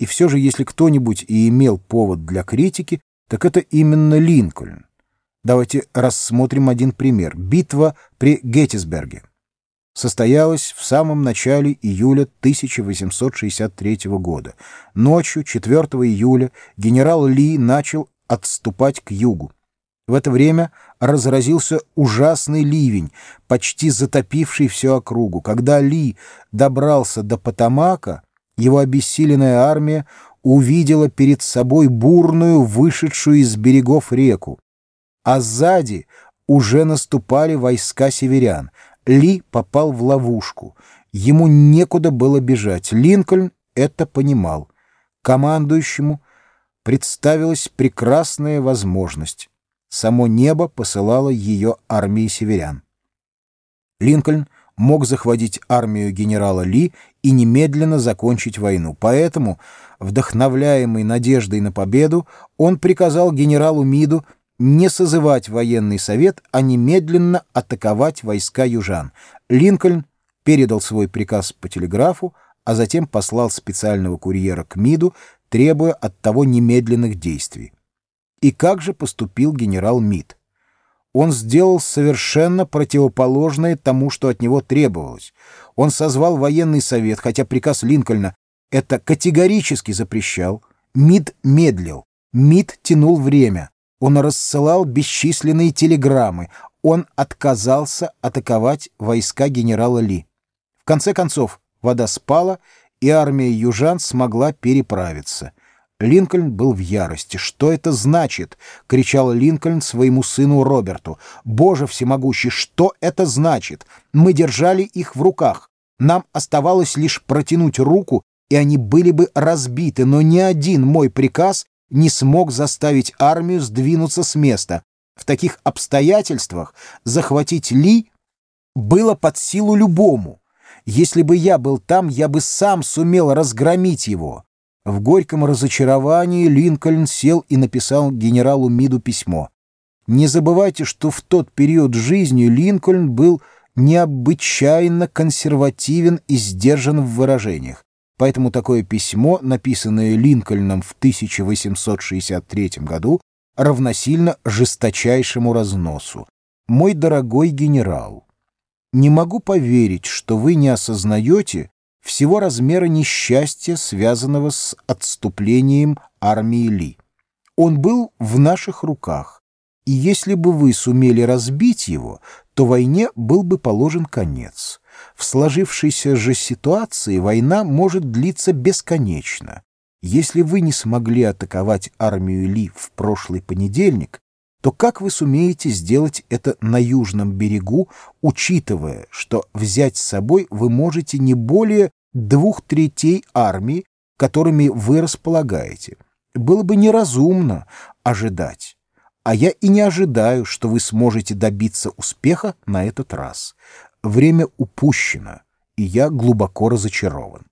И все же, если кто-нибудь и имел повод для критики, так это именно Линкольн. Давайте рассмотрим один пример. Битва при Геттисберге состоялась в самом начале июля 1863 года. Ночью 4 июля генерал Ли начал отступать к югу. В это время разразился ужасный ливень, почти затопивший всю округу. Когда Ли добрался до Потамака, его обессиленная армия увидела перед собой бурную, вышедшую из берегов реку. А сзади уже наступали войска северян. Ли попал в ловушку. Ему некуда было бежать. Линкольн это понимал. Командующему представилась прекрасная возможность. Само небо посылало ее армии северян. Линкольн мог захватить армию генерала Ли и немедленно закончить войну. Поэтому, вдохновляемый надеждой на победу, он приказал генералу Миду не созывать военный совет, а немедленно атаковать войска южан. Линкольн передал свой приказ по телеграфу, а затем послал специального курьера к Миду, требуя от того немедленных действий. И как же поступил генерал Мид? Он сделал совершенно противоположное тому, что от него требовалось. Он созвал военный совет, хотя приказ Линкольна это категорически запрещал. Мид медлил, Мид тянул время. Он рассылал бесчисленные телеграммы. Он отказался атаковать войска генерала Ли. В конце концов, вода спала, и армия южан смогла переправиться. Линкольн был в ярости. «Что это значит?» — кричал Линкольн своему сыну Роберту. «Боже всемогущий, что это значит? Мы держали их в руках. Нам оставалось лишь протянуть руку, и они были бы разбиты, но ни один мой приказ не смог заставить армию сдвинуться с места. В таких обстоятельствах захватить Ли было под силу любому. Если бы я был там, я бы сам сумел разгромить его». В горьком разочаровании Линкольн сел и написал генералу Миду письмо. Не забывайте, что в тот период жизни Линкольн был необычайно консервативен и сдержан в выражениях. Поэтому такое письмо, написанное Линкольном в 1863 году, равносильно жесточайшему разносу. «Мой дорогой генерал, не могу поверить, что вы не осознаете, всего размера несчастья, связанного с отступлением армии Ли. Он был в наших руках, и если бы вы сумели разбить его, то войне был бы положен конец. В сложившейся же ситуации война может длиться бесконечно. Если вы не смогли атаковать армию Ли в прошлый понедельник, то как вы сумеете сделать это на южном берегу, учитывая, что взять с собой вы можете не более двух третей армии, которыми вы располагаете? Было бы неразумно ожидать. А я и не ожидаю, что вы сможете добиться успеха на этот раз. Время упущено, и я глубоко разочарован.